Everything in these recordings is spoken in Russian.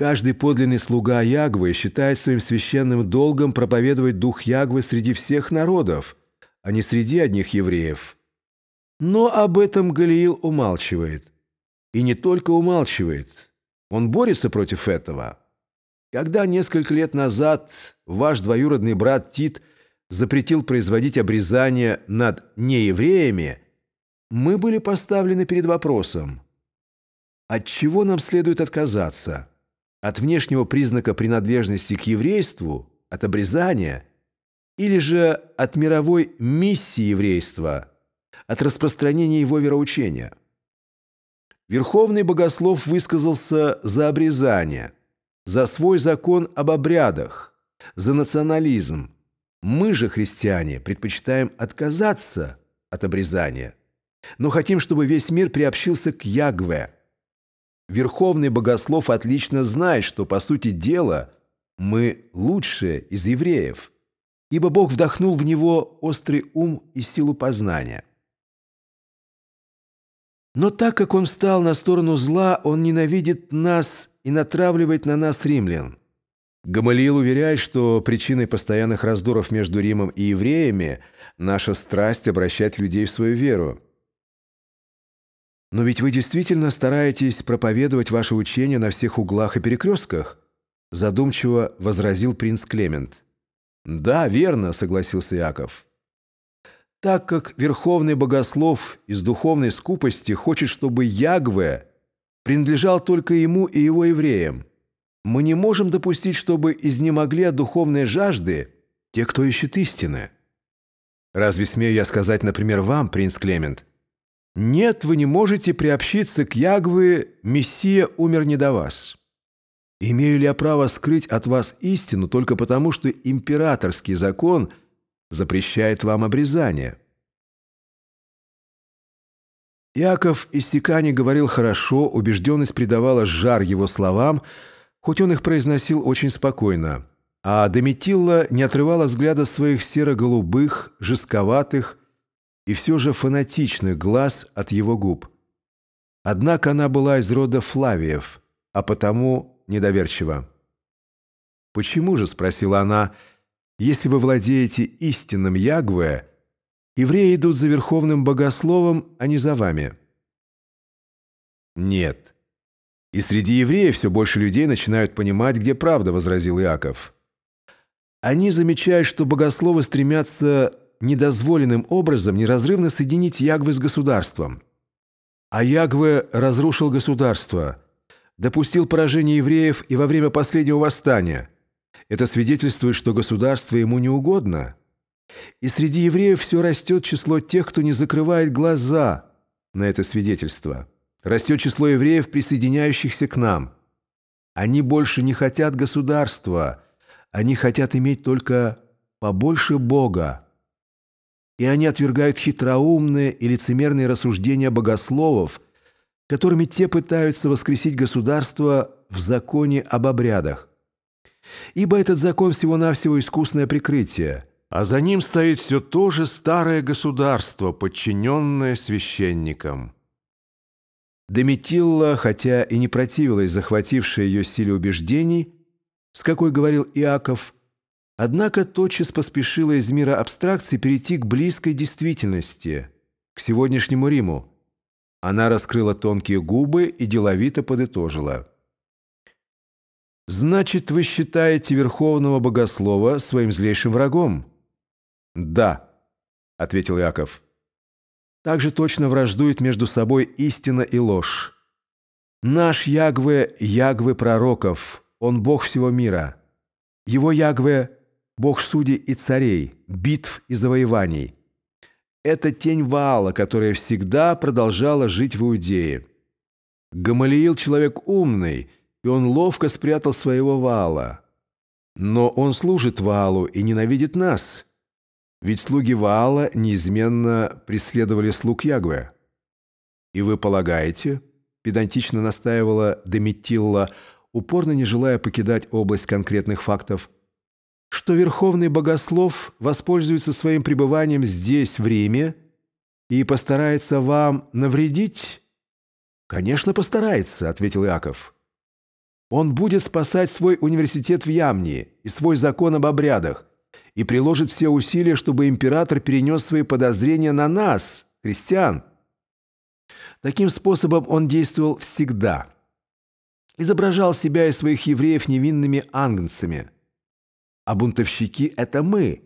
Каждый подлинный слуга Ягвы считает своим священным долгом проповедовать дух Ягвы среди всех народов, а не среди одних евреев. Но об этом Галиил умалчивает. И не только умалчивает. Он борется против этого. Когда несколько лет назад ваш двоюродный брат Тит запретил производить обрезание над неевреями, мы были поставлены перед вопросом, от чего нам следует отказаться? От внешнего признака принадлежности к еврейству, от обрезания, или же от мировой миссии еврейства, от распространения его вероучения? Верховный богослов высказался за обрезание, за свой закон об обрядах, за национализм. Мы же, христиане, предпочитаем отказаться от обрезания, но хотим, чтобы весь мир приобщился к Ягве – Верховный богослов отлично знает, что, по сути дела, мы лучшие из евреев, ибо Бог вдохнул в него острый ум и силу познания. Но так как он встал на сторону зла, он ненавидит нас и натравливает на нас римлян. Гамалиил уверяет, что причиной постоянных раздоров между Римом и евреями наша страсть обращать людей в свою веру. «Но ведь вы действительно стараетесь проповедовать ваше учение на всех углах и перекрестках?» Задумчиво возразил принц Клемент. «Да, верно», — согласился Яков. «Так как верховный богослов из духовной скупости хочет, чтобы Ягве принадлежал только ему и его евреям, мы не можем допустить, чтобы изнемогли от духовной жажды те, кто ищет истины. Разве смею я сказать, например, вам, принц Клемент, нет, вы не можете приобщиться к Ягве, Мессия умер не до вас. Имею ли я право скрыть от вас истину только потому, что императорский закон запрещает вам обрезание? Яков из Сикани говорил хорошо, убежденность придавала жар его словам, хоть он их произносил очень спокойно, а Дометилла не отрывала взгляда своих серо-голубых, жестковатых, и все же фанатичных глаз от его губ. Однако она была из рода Флавиев, а потому недоверчива. «Почему же?» — спросила она. «Если вы владеете истинным Ягве, евреи идут за верховным богословом, а не за вами». «Нет. И среди евреев все больше людей начинают понимать, где правда», — возразил Иаков. «Они замечают, что богословы стремятся недозволенным образом неразрывно соединить Ягвы с государством. А Ягве разрушил государство, допустил поражение евреев и во время последнего восстания. Это свидетельствует, что государство ему не угодно. И среди евреев все растет число тех, кто не закрывает глаза на это свидетельство. Растет число евреев, присоединяющихся к нам. Они больше не хотят государства, они хотят иметь только побольше Бога и они отвергают хитроумные и лицемерные рассуждения богословов, которыми те пытаются воскресить государство в законе об обрядах. Ибо этот закон всего-навсего искусное прикрытие, а за ним стоит все то же старое государство, подчиненное священникам. Дометилла, хотя и не противилась захватившей ее силе убеждений, с какой говорил Иаков, Однако тотчас поспешила из мира абстракции перейти к близкой действительности, к сегодняшнему Риму. Она раскрыла тонкие губы и деловито подытожила. «Значит, вы считаете Верховного Богослова своим злейшим врагом?» «Да», — ответил Яков. «Так же точно враждует между собой истина и ложь. Наш Ягве — Ягве пророков, он Бог всего мира. Его Ягве — бог судей и царей, битв и завоеваний. Это тень Ваала, которая всегда продолжала жить в Иудее. Гамалиил человек умный, и он ловко спрятал своего Ваала. Но он служит Ваалу и ненавидит нас. Ведь слуги Ваала неизменно преследовали слуг Ягве. «И вы полагаете?» – педантично настаивала Дометилла, упорно не желая покидать область конкретных фактов – что Верховный Богослов воспользуется своим пребыванием здесь, в Риме, и постарается вам навредить?» «Конечно, постарается», — ответил Иаков. Он будет спасать свой университет в Ямнии и свой закон об обрядах и приложит все усилия, чтобы император перенес свои подозрения на нас, христиан. Таким способом он действовал всегда. Изображал себя и своих евреев невинными ангнцами. А бунтовщики – это мы.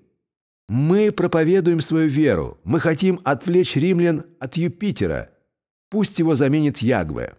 Мы проповедуем свою веру. Мы хотим отвлечь римлян от Юпитера. Пусть его заменит Ягве.